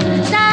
love.